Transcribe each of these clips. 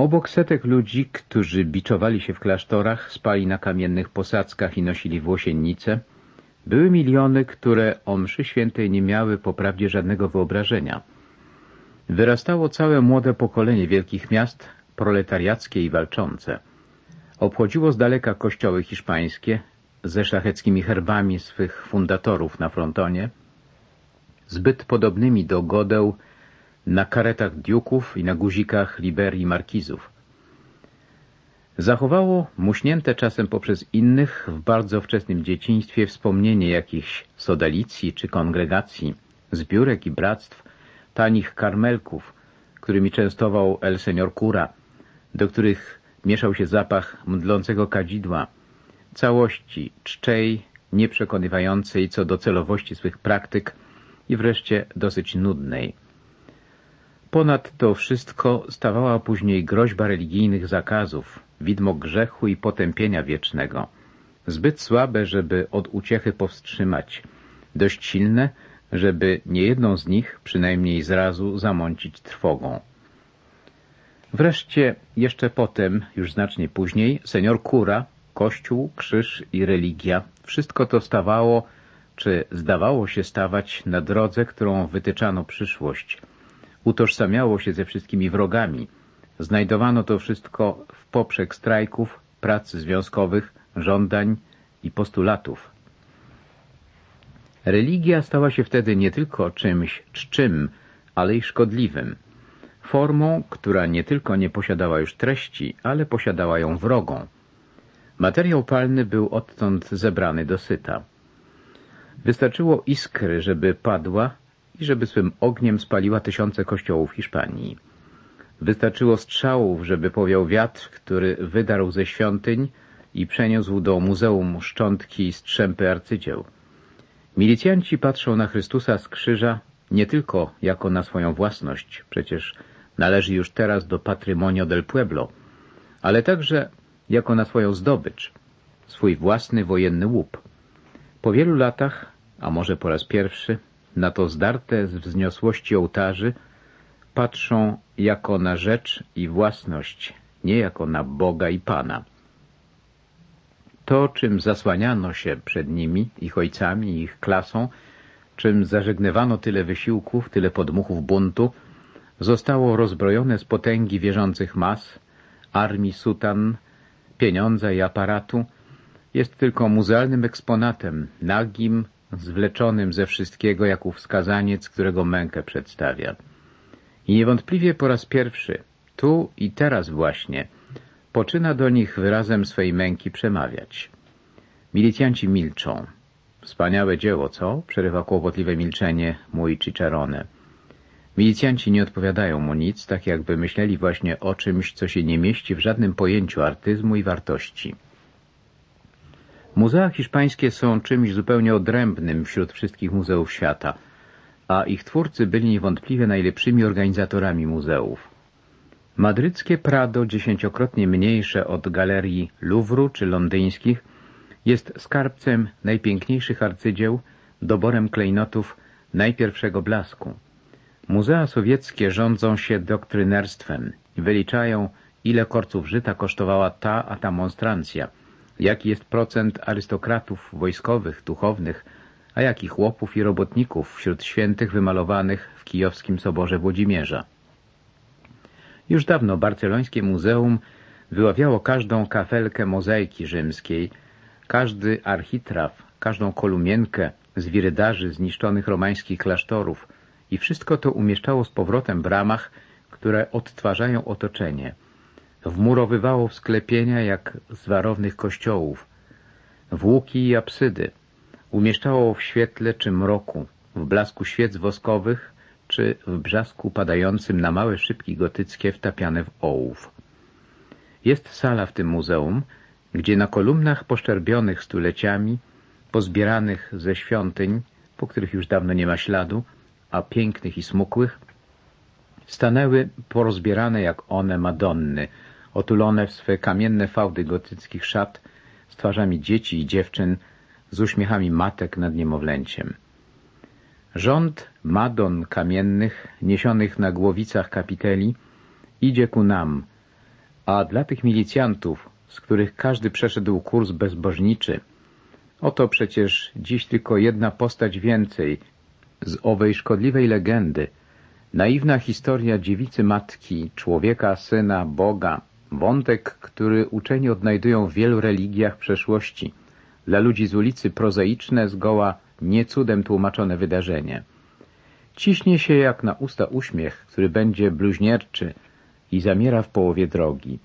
Obok setek ludzi, którzy biczowali się w klasztorach, spali na kamiennych posadzkach i nosili włosiennice, były miliony, które o mszy świętej nie miały poprawdzie żadnego wyobrażenia. Wyrastało całe młode pokolenie wielkich miast, proletariackie i walczące. Obchodziło z daleka kościoły hiszpańskie ze szlacheckimi herbami swych fundatorów na frontonie, zbyt podobnymi do godeł na karetach diuków i na guzikach liberii markizów. Zachowało, muśnięte czasem poprzez innych, w bardzo wczesnym dzieciństwie wspomnienie jakichś sodalicji czy kongregacji, zbiórek i bractw, tanich karmelków, którymi częstował El Senior Cura, do których mieszał się zapach mdlącego kadzidła, całości czczej, nieprzekonywającej co do celowości swych praktyk i wreszcie dosyć nudnej. Ponad to wszystko stawała później groźba religijnych zakazów, widmo grzechu i potępienia wiecznego. Zbyt słabe, żeby od uciechy powstrzymać, dość silne, żeby niejedną z nich, przynajmniej zrazu, zamącić trwogą. Wreszcie, jeszcze potem, już znacznie później, senior Kura, Kościół, krzyż i religia, wszystko to stawało, czy zdawało się stawać na drodze, którą wytyczano przyszłość – utożsamiało się ze wszystkimi wrogami. Znajdowano to wszystko w poprzek strajków, prac związkowych, żądań i postulatów. Religia stała się wtedy nie tylko czymś czczym, ale i szkodliwym. Formą, która nie tylko nie posiadała już treści, ale posiadała ją wrogą. Materiał palny był odtąd zebrany do syta. Wystarczyło iskry, żeby padła i żeby swym ogniem spaliła tysiące kościołów Hiszpanii. Wystarczyło strzałów, żeby powiał wiatr, który wydarł ze świątyń i przeniósł do muzeum szczątki i strzępy arcydzieł. Milicjanci patrzą na Chrystusa z krzyża nie tylko jako na swoją własność, przecież należy już teraz do patrimonio del pueblo, ale także jako na swoją zdobycz, swój własny wojenny łup. Po wielu latach, a może po raz pierwszy, na to zdarte z wzniosłości ołtarzy patrzą jako na rzecz i własność, nie jako na Boga i Pana. To, czym zasłaniano się przed nimi, ich ojcami ich klasą, czym zażegnywano tyle wysiłków, tyle podmuchów buntu, zostało rozbrojone z potęgi wierzących mas, armii sutan, pieniądza i aparatu, jest tylko muzealnym eksponatem, nagim, zwleczonym ze wszystkiego jak ów wskazaniec, którego mękę przedstawia. I niewątpliwie po raz pierwszy, tu i teraz właśnie, poczyna do nich wyrazem swej męki przemawiać. Milicjanci milczą. Wspaniałe dzieło, co? Przerywa kłopotliwe milczenie mój Cicerone. Milicjanci nie odpowiadają mu nic, tak jakby myśleli właśnie o czymś, co się nie mieści w żadnym pojęciu artyzmu i wartości. Muzea hiszpańskie są czymś zupełnie odrębnym wśród wszystkich muzeów świata, a ich twórcy byli niewątpliwie najlepszymi organizatorami muzeów. Madryckie Prado, dziesięciokrotnie mniejsze od galerii Louvru czy londyńskich, jest skarbcem najpiękniejszych arcydzieł, doborem klejnotów najpierwszego blasku. Muzea sowieckie rządzą się doktrynerstwem, wyliczają, ile korców żyta kosztowała ta a ta monstrancja – jaki jest procent arystokratów wojskowych, duchownych, a jaki chłopów i robotników wśród świętych wymalowanych w kijowskim soborze Włodzimierza. Już dawno barcelońskie muzeum wyławiało każdą kafelkę mozaiki rzymskiej, każdy architraw, każdą kolumienkę z wirydarzy zniszczonych romańskich klasztorów i wszystko to umieszczało z powrotem w ramach, które odtwarzają otoczenie – wmurowywało w sklepienia jak z warownych kościołów, w łuki i apsydy, umieszczało w świetle czy mroku, w blasku świec woskowych czy w brzasku padającym na małe szybki gotyckie wtapiane w ołów. Jest sala w tym muzeum, gdzie na kolumnach poszczerbionych stuleciami, pozbieranych ze świątyń, po których już dawno nie ma śladu, a pięknych i smukłych, stanęły porozbierane jak one Madonny, otulone w swe kamienne fałdy gotyckich szat, z twarzami dzieci i dziewczyn, z uśmiechami matek nad niemowlęciem. Rząd Madon kamiennych, niesionych na głowicach kapiteli, idzie ku nam, A dla tych milicjantów, z których każdy przeszedł kurs bezbożniczy, oto przecież dziś tylko jedna postać więcej z owej szkodliwej legendy, naiwna historia dziewicy matki, człowieka, syna, Boga, wątek, który uczeni odnajdują w wielu religiach przeszłości, dla ludzi z ulicy prozaiczne, zgoła nie cudem tłumaczone wydarzenie. Ciśnie się jak na usta uśmiech, który będzie bluźnierczy i zamiera w połowie drogi.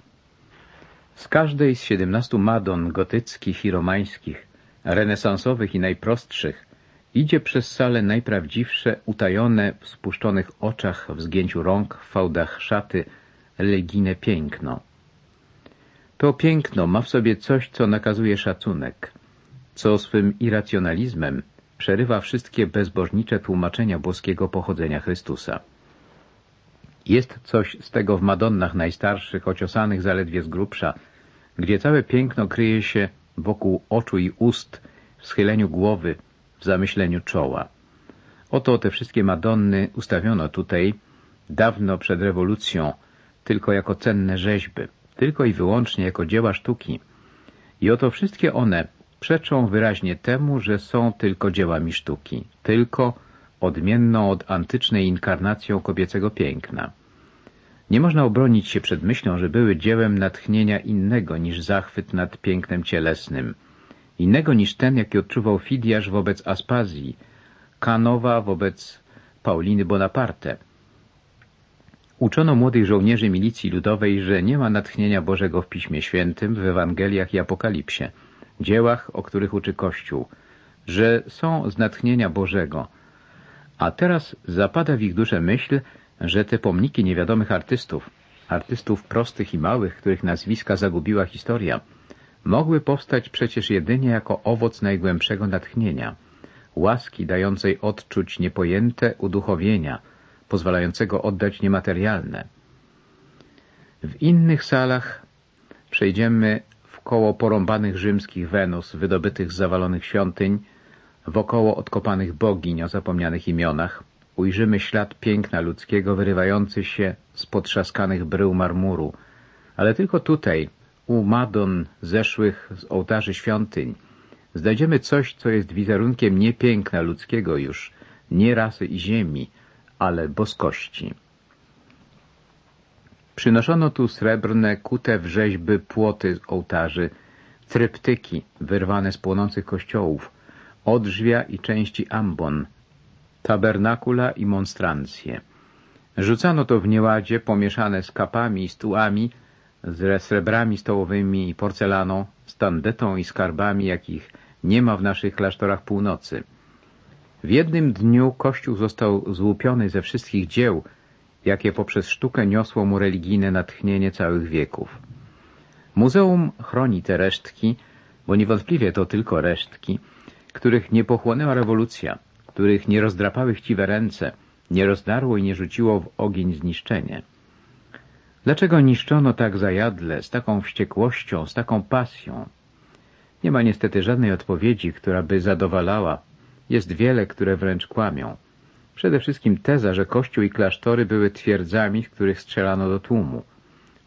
Z każdej z siedemnastu madon gotyckich i romańskich, renesansowych i najprostszych, idzie przez salę najprawdziwsze, utajone w spuszczonych oczach, w zgięciu rąk, w fałdach szaty, religijne piękno. To piękno ma w sobie coś, co nakazuje szacunek, co swym irracjonalizmem przerywa wszystkie bezbożnicze tłumaczenia boskiego pochodzenia Chrystusa. Jest coś z tego w Madonnach najstarszych, ociosanych zaledwie z grubsza, gdzie całe piękno kryje się wokół oczu i ust, w schyleniu głowy, w zamyśleniu czoła. Oto te wszystkie Madonny ustawiono tutaj, dawno przed rewolucją, tylko jako cenne rzeźby, tylko i wyłącznie jako dzieła sztuki. I oto wszystkie one przeczą wyraźnie temu, że są tylko dziełami sztuki, tylko odmienną od antycznej inkarnacją kobiecego piękna. Nie można obronić się przed myślą, że były dziełem natchnienia innego niż zachwyt nad pięknem cielesnym, innego niż ten, jaki odczuwał Fidiasz wobec Aspazji, Kanowa wobec Pauliny Bonaparte. Uczono młodych żołnierzy milicji ludowej, że nie ma natchnienia Bożego w Piśmie Świętym, w Ewangeliach i Apokalipsie, dziełach, o których uczy Kościół, że są z natchnienia Bożego. A teraz zapada w ich duszę myśl, że te pomniki niewiadomych artystów, artystów prostych i małych, których nazwiska zagubiła historia, mogły powstać przecież jedynie jako owoc najgłębszego natchnienia, łaski dającej odczuć niepojęte uduchowienia, pozwalającego oddać niematerialne. W innych salach przejdziemy w koło porąbanych rzymskich Wenus wydobytych z zawalonych świątyń, wokoło odkopanych bogiń o zapomnianych imionach, ujrzymy ślad piękna ludzkiego wyrywający się z potrzaskanych brył marmuru, ale tylko tutaj, u Madon zeszłych z ołtarzy świątyń, znajdziemy coś, co jest wizerunkiem nie piękna ludzkiego już, nie rasy i ziemi, ale boskości. Przynoszono tu srebrne, kute w rzeźby płoty z ołtarzy, tryptyki wyrwane z płonących kościołów, odrzwia i części ambon, tabernakula i monstrancje. Rzucano to w nieładzie pomieszane z kapami i stułami, z srebrami stołowymi i porcelaną, z tandetą i skarbami, jakich nie ma w naszych klasztorach północy. W jednym dniu Kościół został złupiony ze wszystkich dzieł, jakie poprzez sztukę niosło mu religijne natchnienie całych wieków. Muzeum chroni te resztki, bo niewątpliwie to tylko resztki, których nie pochłonęła rewolucja, których nie rozdrapały chciwe ręce, nie rozdarło i nie rzuciło w ogień zniszczenie. Dlaczego niszczono tak zajadle, z taką wściekłością, z taką pasją? Nie ma niestety żadnej odpowiedzi, która by zadowalała. Jest wiele, które wręcz kłamią. Przede wszystkim teza, że kościół i klasztory były twierdzami, w których strzelano do tłumu.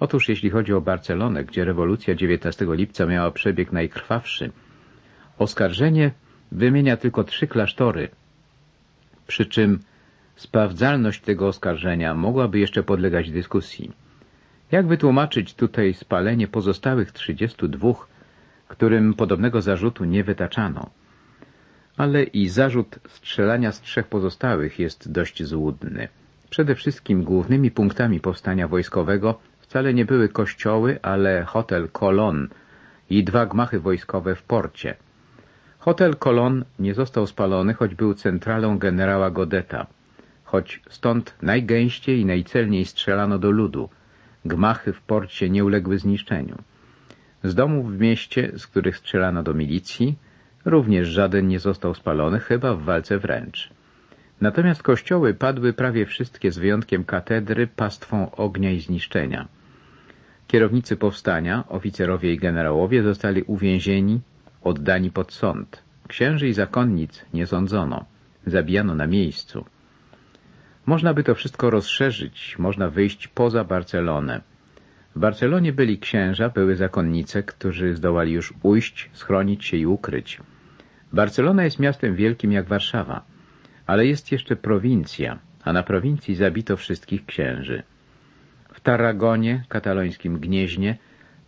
Otóż jeśli chodzi o Barcelonę, gdzie rewolucja 19 lipca miała przebieg najkrwawszy, oskarżenie wymienia tylko trzy klasztory, przy czym sprawdzalność tego oskarżenia mogłaby jeszcze podlegać dyskusji. Jak wytłumaczyć tutaj spalenie pozostałych 32, którym podobnego zarzutu nie wytaczano? Ale i zarzut strzelania z trzech pozostałych jest dość złudny. Przede wszystkim głównymi punktami powstania wojskowego wcale nie były kościoły, ale hotel Colon i dwa gmachy wojskowe w porcie. Hotel Colon nie został spalony, choć był centralą generała Godeta, choć stąd najgęściej i najcelniej strzelano do ludu. Gmachy w porcie nie uległy zniszczeniu. Z domów w mieście, z których strzelano do milicji, również żaden nie został spalony, chyba w walce wręcz. Natomiast kościoły padły prawie wszystkie z wyjątkiem katedry pastwą ognia i zniszczenia. Kierownicy powstania, oficerowie i generałowie zostali uwięzieni, oddani pod sąd. Księży i zakonnic nie sądzono, zabijano na miejscu. Można by to wszystko rozszerzyć, można wyjść poza Barcelonę. W Barcelonie byli księża, były zakonnice, którzy zdołali już ujść, schronić się i ukryć. Barcelona jest miastem wielkim jak Warszawa, ale jest jeszcze prowincja, a na prowincji zabito wszystkich księży. W Tarragonie, katalońskim Gnieźnie,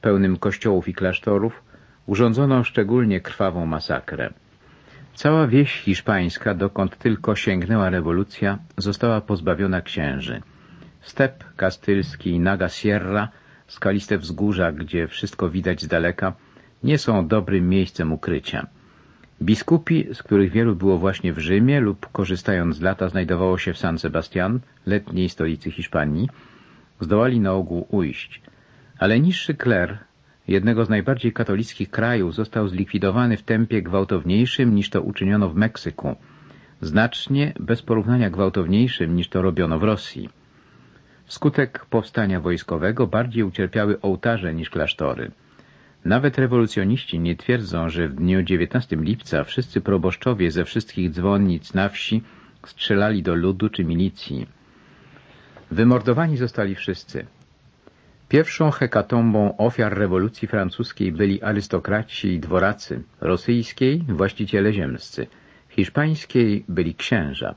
pełnym kościołów i klasztorów, urządzono szczególnie krwawą masakrę. Cała wieś hiszpańska, dokąd tylko sięgnęła rewolucja, została pozbawiona księży. Step kastylski i Naga Sierra, skaliste wzgórza, gdzie wszystko widać z daleka, nie są dobrym miejscem ukrycia. Biskupi, z których wielu było właśnie w Rzymie lub korzystając z lata znajdowało się w San Sebastian, letniej stolicy Hiszpanii, zdołali na ogół ujść. Ale niższy kler, jednego z najbardziej katolickich krajów, został zlikwidowany w tempie gwałtowniejszym niż to uczyniono w Meksyku, znacznie bez porównania gwałtowniejszym niż to robiono w Rosji. Wskutek powstania wojskowego bardziej ucierpiały ołtarze niż klasztory. Nawet rewolucjoniści nie twierdzą, że w dniu 19 lipca wszyscy proboszczowie ze wszystkich dzwonnic na wsi strzelali do ludu czy milicji. Wymordowani zostali wszyscy. Pierwszą hekatombą ofiar rewolucji francuskiej byli arystokraci i dworacy, rosyjskiej właściciele ziemscy, hiszpańskiej byli księża.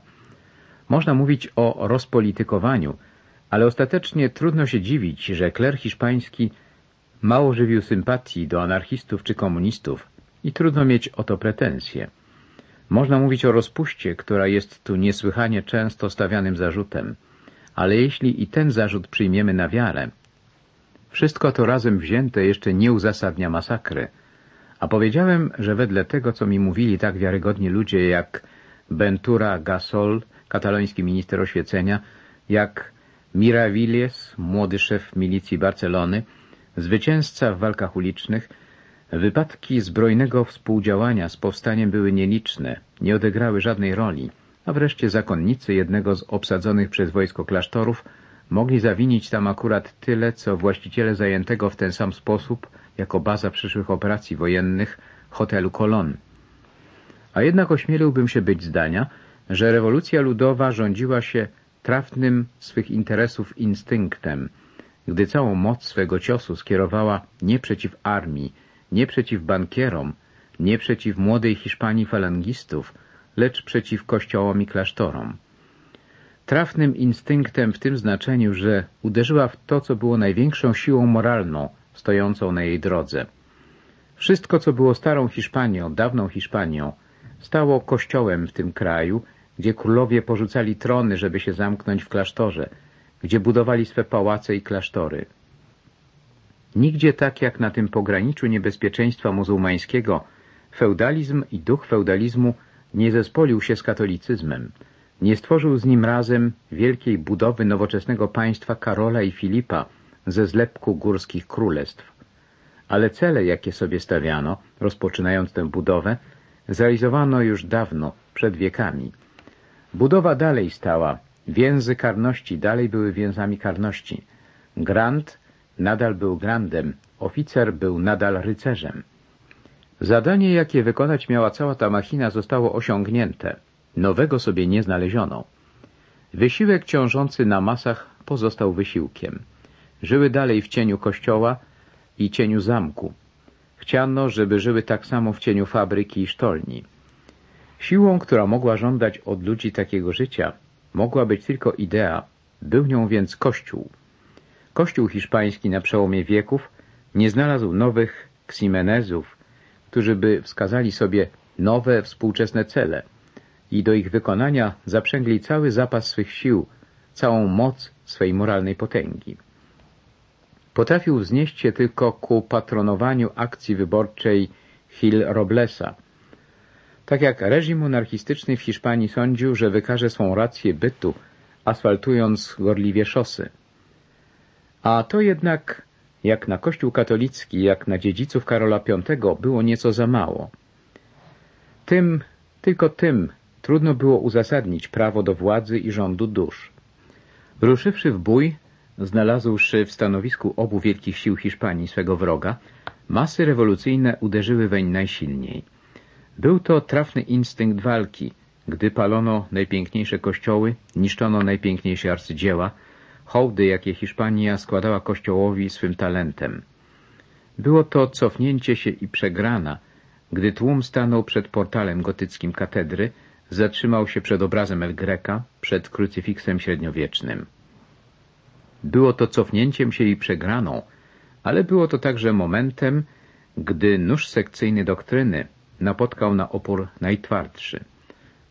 Można mówić o rozpolitykowaniu, ale ostatecznie trudno się dziwić, że kler hiszpański mało żywił sympatii do anarchistów czy komunistów i trudno mieć o to pretensje. Można mówić o rozpuście, która jest tu niesłychanie często stawianym zarzutem, ale jeśli i ten zarzut przyjmiemy na wiarę, wszystko to razem wzięte jeszcze nie uzasadnia masakry, a powiedziałem, że wedle tego, co mi mówili tak wiarygodni ludzie jak Ventura Gasol, kataloński minister oświecenia, jak Miravilles, młody szef milicji Barcelony, zwycięzca w walkach ulicznych, wypadki zbrojnego współdziałania z powstaniem były nieliczne, nie odegrały żadnej roli, a wreszcie zakonnicy jednego z obsadzonych przez wojsko klasztorów mogli zawinić tam akurat tyle, co właściciele zajętego w ten sam sposób, jako baza przyszłych operacji wojennych, hotelu Colon. A jednak ośmieliłbym się być zdania, że rewolucja ludowa rządziła się trafnym swych interesów instynktem, gdy całą moc swego ciosu skierowała nie przeciw armii, nie przeciw bankierom, nie przeciw młodej Hiszpanii falangistów, lecz przeciw kościołom i klasztorom. Trafnym instynktem w tym znaczeniu, że uderzyła w to, co było największą siłą moralną stojącą na jej drodze. Wszystko, co było starą Hiszpanią, dawną Hiszpanią, stało kościołem w tym kraju gdzie królowie porzucali trony, żeby się zamknąć w klasztorze, gdzie budowali swe pałace i klasztory. Nigdzie tak jak na tym pograniczu niebezpieczeństwa muzułmańskiego feudalizm i duch feudalizmu nie zespolił się z katolicyzmem, nie stworzył z nim razem wielkiej budowy nowoczesnego państwa Karola i Filipa ze zlepku górskich królestw. Ale cele, jakie sobie stawiano, rozpoczynając tę budowę, zrealizowano już dawno, przed wiekami – Budowa dalej stała, więzy karności dalej były więzami karności. Grant nadal był grandem, oficer był nadal rycerzem. Zadanie, jakie wykonać miała cała ta machina, zostało osiągnięte. Nowego sobie nie znaleziono. Wysiłek ciążący na masach pozostał wysiłkiem. Żyły dalej w cieniu kościoła i cieniu zamku. Chciano, żeby żyły tak samo w cieniu fabryki i sztolni. Siłą, która mogła żądać od ludzi takiego życia, mogła być tylko idea, był nią więc Kościół. Kościół hiszpański na przełomie wieków nie znalazł nowych ksimenezów, którzy by wskazali sobie nowe, współczesne cele i do ich wykonania zaprzęgli cały zapas swych sił, całą moc swej moralnej potęgi. Potrafił wznieść się tylko ku patronowaniu akcji wyborczej Gil Roblesa, tak jak reżim monarchistyczny w Hiszpanii sądził, że wykaże swą rację bytu, asfaltując gorliwie szosy. A to jednak, jak na Kościół katolicki, jak na dziedziców Karola V, było nieco za mało. Tym, tylko tym, trudno było uzasadnić prawo do władzy i rządu dusz. Ruszywszy w bój, znalazłszy w stanowisku obu wielkich sił Hiszpanii swego wroga, masy rewolucyjne uderzyły weń najsilniej. Był to trafny instynkt walki, gdy palono najpiękniejsze kościoły, niszczono najpiękniejsze arcydzieła, hołdy, jakie Hiszpania składała Kościołowi swym talentem. Było to cofnięcie się i przegrana, gdy tłum stanął przed portalem gotyckim katedry, zatrzymał się przed obrazem El Greca, przed krucyfiksem średniowiecznym. Było to cofnięciem się i przegraną, ale było to także momentem, gdy nóż sekcyjny doktryny napotkał na opór najtwardszy.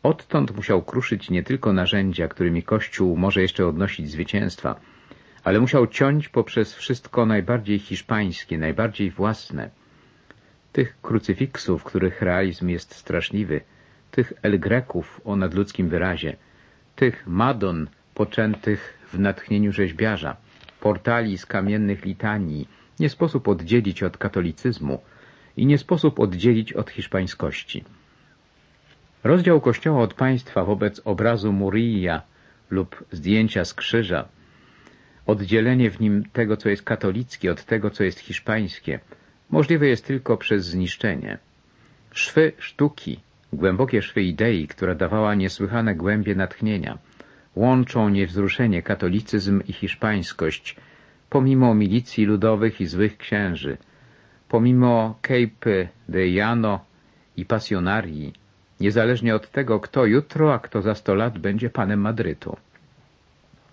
Odtąd musiał kruszyć nie tylko narzędzia, którymi Kościół może jeszcze odnosić zwycięstwa, ale musiał ciąć poprzez wszystko najbardziej hiszpańskie, najbardziej własne. Tych krucyfiksów, których realizm jest straszliwy, tych El Greków o nadludzkim wyrazie, tych Madon poczętych w natchnieniu rzeźbiarza, portali z kamiennych litanii, nie sposób oddzielić od katolicyzmu i nie sposób oddzielić od hiszpańskości. Rozdział Kościoła od państwa wobec obrazu Murilla lub zdjęcia z krzyża, oddzielenie w nim tego, co jest katolickie, od tego, co jest hiszpańskie, możliwe jest tylko przez zniszczenie. Szwy sztuki, głębokie szwy idei, która dawała niesłychane głębie natchnienia, łączą niewzruszenie katolicyzm i hiszpańskość, pomimo milicji ludowych i złych księży, pomimo Cape de Jano i pasjonarii, niezależnie od tego, kto jutro, a kto za sto lat będzie panem Madrytu.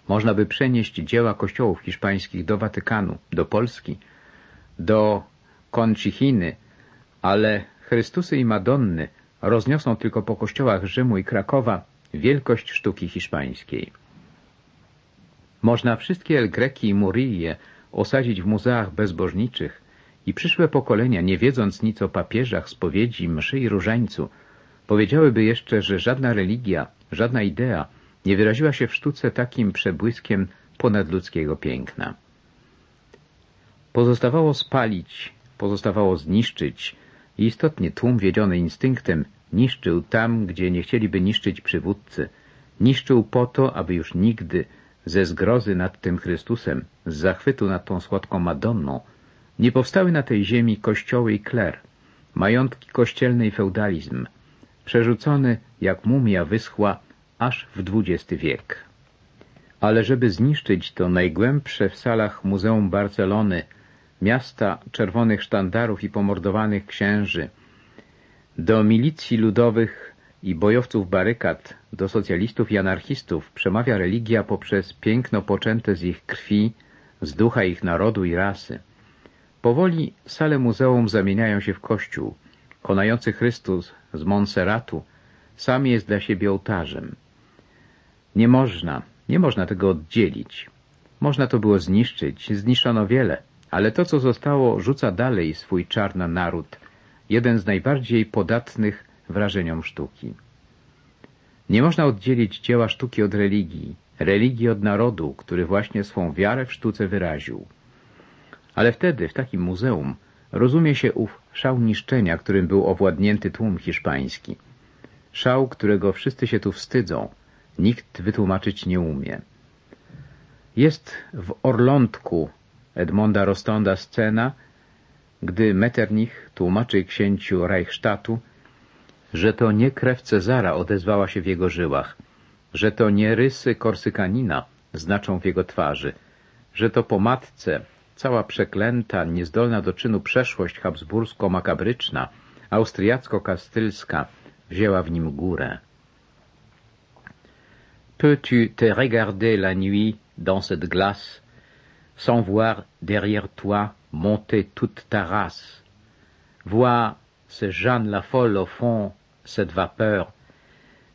Można by przenieść dzieła kościołów hiszpańskich do Watykanu, do Polski, do Conchichiny, ale Chrystusy i Madonny rozniosą tylko po kościołach Rzymu i Krakowa wielkość sztuki hiszpańskiej. Można wszystkie El Greki i Murille osadzić w muzeach bezbożniczych i przyszłe pokolenia, nie wiedząc nic o papieżach, spowiedzi, mszy i różańcu, powiedziałyby jeszcze, że żadna religia, żadna idea nie wyraziła się w sztuce takim przebłyskiem ponadludzkiego piękna. Pozostawało spalić, pozostawało zniszczyć i istotnie tłum wiedziony instynktem niszczył tam, gdzie nie chcieliby niszczyć przywódcy. Niszczył po to, aby już nigdy ze zgrozy nad tym Chrystusem, z zachwytu nad tą słodką Madonną, nie powstały na tej ziemi kościoły i kler, majątki kościelny i feudalizm, przerzucony jak mumia wyschła aż w XX wiek. Ale żeby zniszczyć to najgłębsze w salach Muzeum Barcelony, miasta czerwonych sztandarów i pomordowanych księży, do milicji ludowych i bojowców barykad, do socjalistów i anarchistów przemawia religia poprzez piękno poczęte z ich krwi, z ducha ich narodu i rasy. Powoli sale muzeum zamieniają się w kościół. Konający Chrystus z Montserratu sam jest dla siebie ołtarzem. Nie można, nie można tego oddzielić. Można to było zniszczyć, zniszczono wiele, ale to, co zostało, rzuca dalej swój czar na naród, jeden z najbardziej podatnych wrażeniom sztuki. Nie można oddzielić dzieła sztuki od religii, religii od narodu, który właśnie swą wiarę w sztuce wyraził. Ale wtedy, w takim muzeum, rozumie się ów szał niszczenia, którym był owładnięty tłum hiszpański. Szał, którego wszyscy się tu wstydzą, nikt wytłumaczyć nie umie. Jest w Orlątku Edmonda Rostonda scena, gdy Metternich tłumaczy księciu Reichstadtu, że to nie krew Cezara odezwała się w jego żyłach, że to nie rysy Korsykanina znaczą w jego twarzy, że to po matce cała przeklęta, niezdolna do czynu przeszłość habsbursko-makabryczna, austriacko-kastylska wzięła w nim górę. Peux-tu te regarder la nuit dans cette glace, sans voir derrière toi monter toute ta race? Vois ce Jeanne la folle au fond, cette vapeur,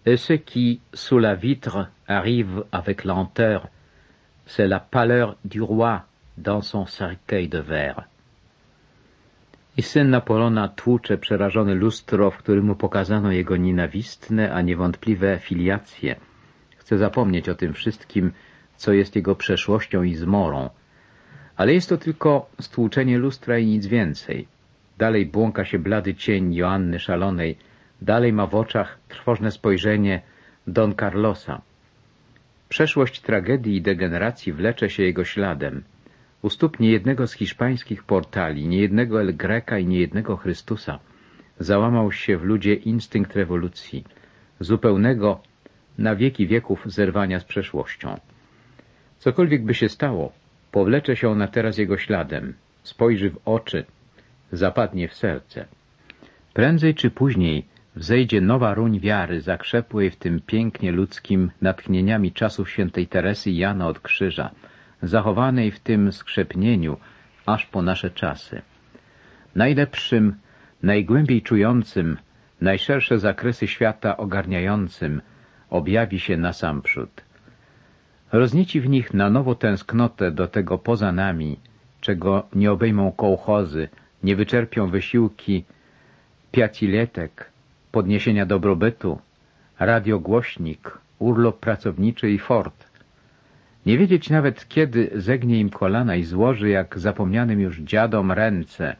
et ce qui, sous la vitre, arrive avec lenteur, c'est la pâleur du roi dans son cercueil de verre. I syn Napolona tłucze przerażony lustro, w którym mu pokazano jego nienawistne, a niewątpliwe filiacje. Chce zapomnieć o tym wszystkim, co jest jego przeszłością i zmorą. Ale jest to tylko stłuczenie lustra i nic więcej. Dalej błąka się blady cień Joanny Szalonej, dalej ma w oczach trwożne spojrzenie Don Carlosa. Przeszłość tragedii i degeneracji wlecze się jego śladem. U stóp niejednego z hiszpańskich portali, niejednego El Greka i niejednego Chrystusa załamał się w ludzie instynkt rewolucji, zupełnego na wieki wieków zerwania z przeszłością. Cokolwiek by się stało, powlecze się ona teraz jego śladem, spojrzy w oczy, zapadnie w serce. Prędzej czy później wzejdzie nowa ruń wiary, zakrzepłej w tym pięknie ludzkim natchnieniami czasów świętej Teresy Jana od Krzyża, zachowanej w tym skrzepnieniu aż po nasze czasy. Najlepszym, najgłębiej czującym, najszersze zakresy świata ogarniającym objawi się nasamprzód. Roznieci w nich na nowo tęsknotę do tego poza nami, czego nie obejmą kołchozy, nie wyczerpią wysiłki piaciletek, podniesienia dobrobytu, radiogłośnik, urlop pracowniczy i fort. Nie wiedzieć nawet, kiedy zegnie im kolana i złoży, jak zapomnianym już dziadom, ręce.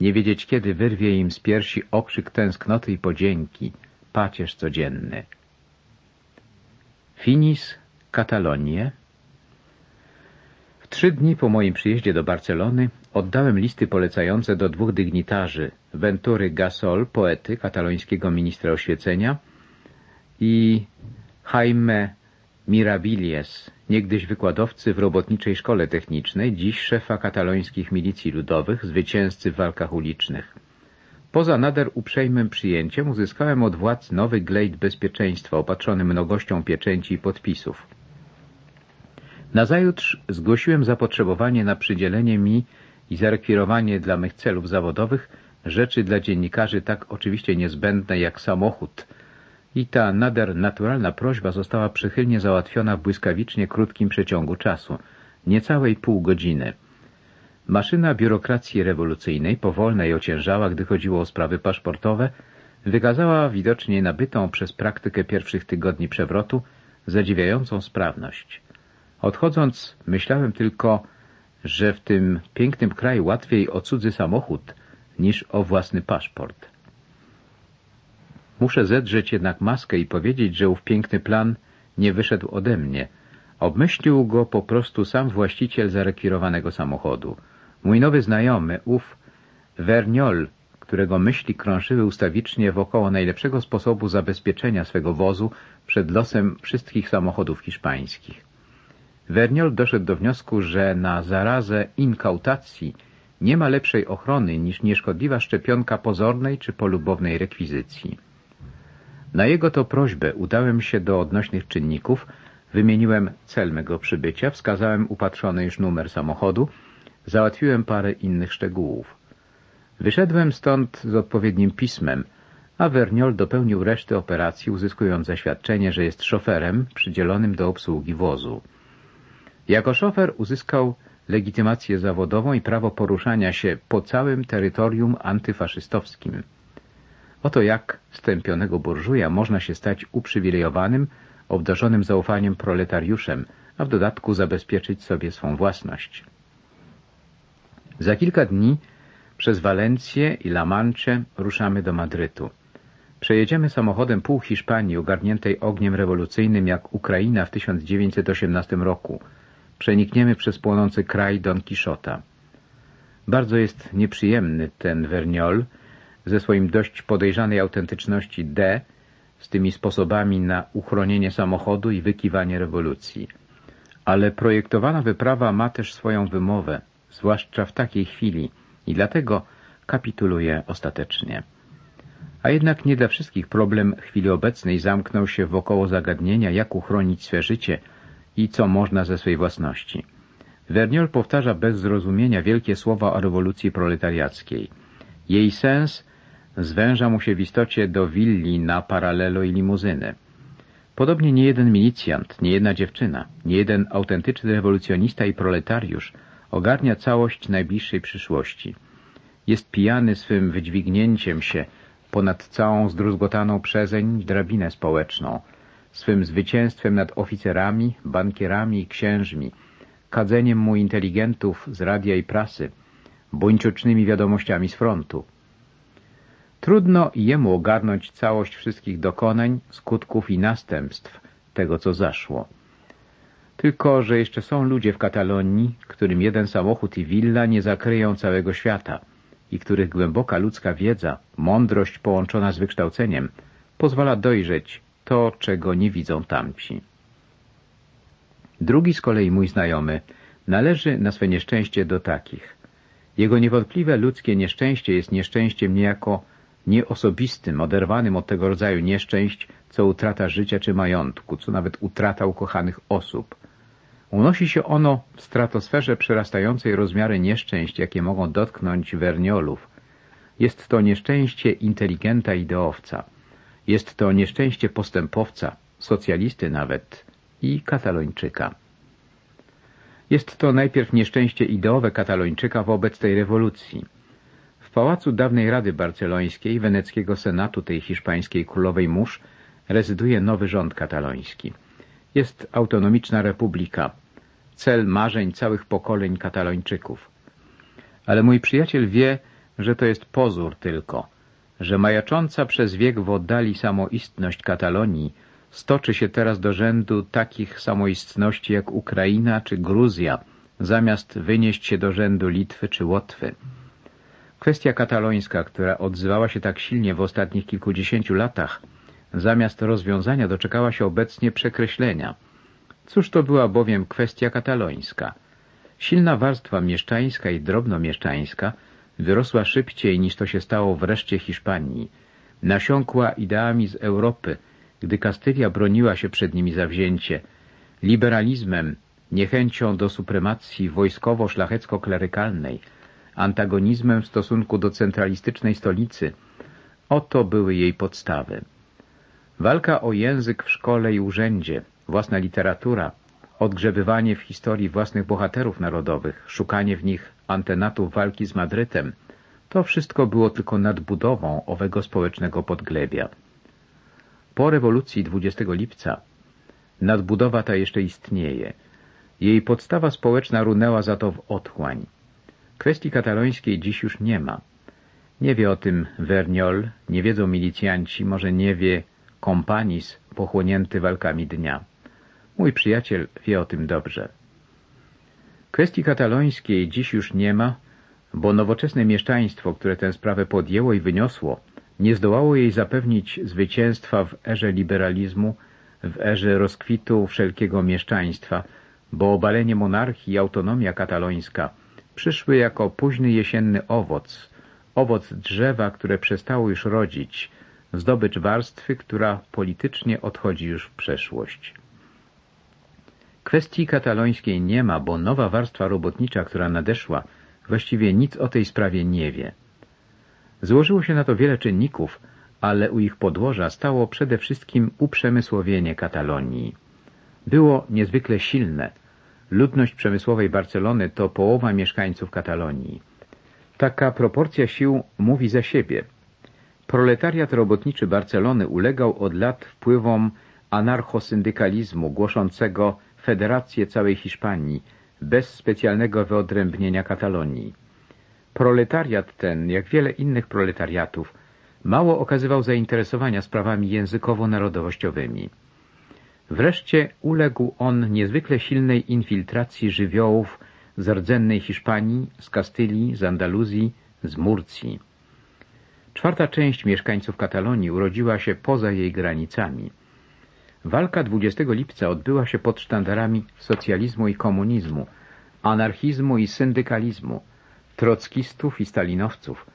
Nie wiedzieć, kiedy wyrwie im z piersi okrzyk tęsknoty i podzięki, pacierz codzienny. Finis Katalonię W trzy dni po moim przyjeździe do Barcelony oddałem listy polecające do dwóch dygnitarzy Ventury Gasol, poety, katalońskiego ministra oświecenia i Jaime Mirabilies, niegdyś wykładowcy w robotniczej szkole technicznej, dziś szefa katalońskich milicji ludowych, zwycięzcy w walkach ulicznych. Poza nader uprzejmym przyjęciem uzyskałem od władz nowy glejt bezpieczeństwa opatrzony mnogością pieczęci i podpisów. Nazajutrz zgłosiłem zapotrzebowanie na przydzielenie mi i zarekwirowanie dla mych celów zawodowych rzeczy dla dziennikarzy tak oczywiście niezbędne jak samochód i ta nader naturalna prośba została przychylnie załatwiona w błyskawicznie krótkim przeciągu czasu, niecałej pół godziny. Maszyna biurokracji rewolucyjnej, powolna i ociężała, gdy chodziło o sprawy paszportowe, wykazała widocznie nabytą przez praktykę pierwszych tygodni przewrotu zadziwiającą sprawność. Odchodząc, myślałem tylko, że w tym pięknym kraju łatwiej o cudzy samochód niż o własny paszport. Muszę zedrzeć jednak maskę i powiedzieć, że ów piękny plan nie wyszedł ode mnie. Obmyślił go po prostu sam właściciel zarekwirowanego samochodu. Mój nowy znajomy, ów Verniol, którego myśli krążyły ustawicznie wokoło najlepszego sposobu zabezpieczenia swego wozu przed losem wszystkich samochodów hiszpańskich. Verniol doszedł do wniosku, że na zarazę inkautacji nie ma lepszej ochrony niż nieszkodliwa szczepionka pozornej czy polubownej rekwizycji. Na jego to prośbę udałem się do odnośnych czynników, wymieniłem cel mego przybycia, wskazałem upatrzony już numer samochodu, załatwiłem parę innych szczegółów. Wyszedłem stąd z odpowiednim pismem, a Verniol dopełnił reszty operacji, uzyskując zaświadczenie, że jest szoferem przydzielonym do obsługi wozu. Jako szofer uzyskał legitymację zawodową i prawo poruszania się po całym terytorium antyfaszystowskim. Oto jak stępionego burżuja można się stać uprzywilejowanym, obdarzonym zaufaniem proletariuszem, a w dodatku zabezpieczyć sobie swą własność. Za kilka dni przez Walencję i La Manche ruszamy do Madrytu. Przejedziemy samochodem pół Hiszpanii ogarniętej ogniem rewolucyjnym jak Ukraina w 1918 roku. Przenikniemy przez płonący kraj Don Quixota. Bardzo jest nieprzyjemny ten Verniol, ze swoim dość podejrzanej autentyczności D, z tymi sposobami na uchronienie samochodu i wykiwanie rewolucji. Ale projektowana wyprawa ma też swoją wymowę, zwłaszcza w takiej chwili, i dlatego kapituluje ostatecznie. A jednak nie dla wszystkich problem chwili obecnej zamknął się wokoło zagadnienia, jak uchronić swe życie i co można ze swej własności. Verniol powtarza bez zrozumienia wielkie słowa o rewolucji proletariackiej. Jej sens zwęża mu się w istocie do willi na paralelo i limuzyny. Podobnie nie jeden milicjant, nie jedna dziewczyna, nie jeden autentyczny rewolucjonista i proletariusz ogarnia całość najbliższej przyszłości. Jest pijany swym wydźwignięciem się ponad całą zdruzgotaną przezeń drabinę społeczną, swym zwycięstwem nad oficerami, bankierami i księżmi, kadzeniem mu inteligentów z radia i prasy, buńczucznymi wiadomościami z frontu. Trudno jemu ogarnąć całość wszystkich dokonań, skutków i następstw tego, co zaszło. Tylko, że jeszcze są ludzie w Katalonii, którym jeden samochód i willa nie zakryją całego świata i których głęboka ludzka wiedza, mądrość połączona z wykształceniem pozwala dojrzeć to, czego nie widzą tamci. Drugi z kolei mój znajomy należy na swe nieszczęście do takich. Jego niewątpliwe ludzkie nieszczęście jest nieszczęściem niejako nieosobistym, oderwanym od tego rodzaju nieszczęść, co utrata życia czy majątku, co nawet utrata ukochanych osób. Unosi się ono w stratosferze przerastającej rozmiary nieszczęść, jakie mogą dotknąć werniolów. Jest to nieszczęście inteligenta ideowca. Jest to nieszczęście postępowca, socjalisty nawet i katalończyka. Jest to najpierw nieszczęście ideowe katalończyka wobec tej rewolucji. Pałacu dawnej Rady Barcelońskiej, weneckiego senatu tej hiszpańskiej królowej mórz, rezyduje nowy rząd kataloński. Jest autonomiczna republika, cel marzeń całych pokoleń katalończyków. Ale mój przyjaciel wie, że to jest pozór tylko, że majacząca przez wiek w oddali samoistność Katalonii stoczy się teraz do rzędu takich samoistności jak Ukraina czy Gruzja, zamiast wynieść się do rzędu Litwy czy Łotwy. Kwestia katalońska, która odzywała się tak silnie w ostatnich kilkudziesięciu latach, zamiast rozwiązania doczekała się obecnie przekreślenia. Cóż to była bowiem kwestia katalońska? Silna warstwa mieszczańska i drobnomieszczańska wyrosła szybciej niż to się stało wreszcie Hiszpanii. Nasiąkła ideami z Europy, gdy Kastylia broniła się przed nimi zawzięcie, liberalizmem, niechęcią do supremacji wojskowo-szlachecko-klerykalnej, antagonizmem w stosunku do centralistycznej stolicy. Oto były jej podstawy. Walka o język w szkole i urzędzie, własna literatura, odgrzebywanie w historii własnych bohaterów narodowych, szukanie w nich antenatów walki z Madrytem, to wszystko było tylko nadbudową owego społecznego podglebia. Po rewolucji 20 lipca nadbudowa ta jeszcze istnieje. Jej podstawa społeczna runęła za to w otchłań. Kwestii katalońskiej dziś już nie ma. Nie wie o tym Verniol, nie wiedzą milicjanci, może nie wie kompanis pochłonięty walkami dnia. Mój przyjaciel wie o tym dobrze. Kwestii katalońskiej dziś już nie ma, bo nowoczesne mieszczaństwo, które tę sprawę podjęło i wyniosło, nie zdołało jej zapewnić zwycięstwa w erze liberalizmu, w erze rozkwitu wszelkiego mieszczaństwa, bo obalenie monarchii i autonomia katalońska przyszły jako późny jesienny owoc, owoc drzewa, które przestało już rodzić, zdobycz warstwy, która politycznie odchodzi już w przeszłość. Kwestii katalońskiej nie ma, bo nowa warstwa robotnicza, która nadeszła, właściwie nic o tej sprawie nie wie. Złożyło się na to wiele czynników, ale u ich podłoża stało przede wszystkim uprzemysłowienie Katalonii. Było niezwykle silne. Ludność przemysłowej Barcelony to połowa mieszkańców Katalonii. Taka proporcja sił mówi za siebie. Proletariat robotniczy Barcelony ulegał od lat wpływom anarchosyndykalizmu głoszącego federację całej Hiszpanii, bez specjalnego wyodrębnienia Katalonii. Proletariat ten, jak wiele innych proletariatów, mało okazywał zainteresowania sprawami językowo-narodowościowymi. Wreszcie uległ on niezwykle silnej infiltracji żywiołów z rdzennej Hiszpanii, z Kastylii, z Andaluzji, z Murcji. Czwarta część mieszkańców Katalonii urodziła się poza jej granicami. Walka 20 lipca odbyła się pod sztandarami socjalizmu i komunizmu, anarchizmu i syndykalizmu, trockistów i stalinowców,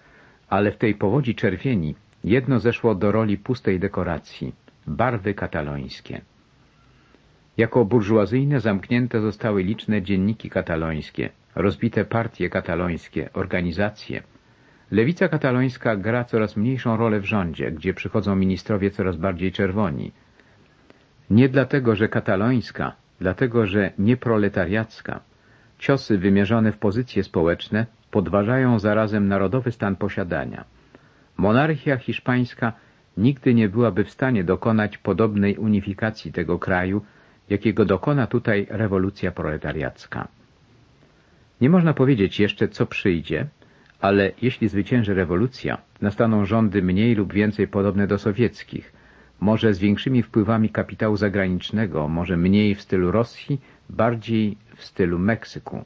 ale w tej powodzi czerwieni jedno zeszło do roli pustej dekoracji – barwy katalońskie. Jako burżuazyjne zamknięte zostały liczne dzienniki katalońskie, rozbite partie katalońskie, organizacje. Lewica katalońska gra coraz mniejszą rolę w rządzie, gdzie przychodzą ministrowie coraz bardziej czerwoni. Nie dlatego, że katalońska, dlatego, że nieproletariacka. Ciosy wymierzone w pozycje społeczne podważają zarazem narodowy stan posiadania. Monarchia hiszpańska nigdy nie byłaby w stanie dokonać podobnej unifikacji tego kraju, jakiego dokona tutaj rewolucja proletariacka. Nie można powiedzieć jeszcze, co przyjdzie, ale jeśli zwycięży rewolucja, nastaną rządy mniej lub więcej podobne do sowieckich, może z większymi wpływami kapitału zagranicznego, może mniej w stylu Rosji, bardziej w stylu Meksyku.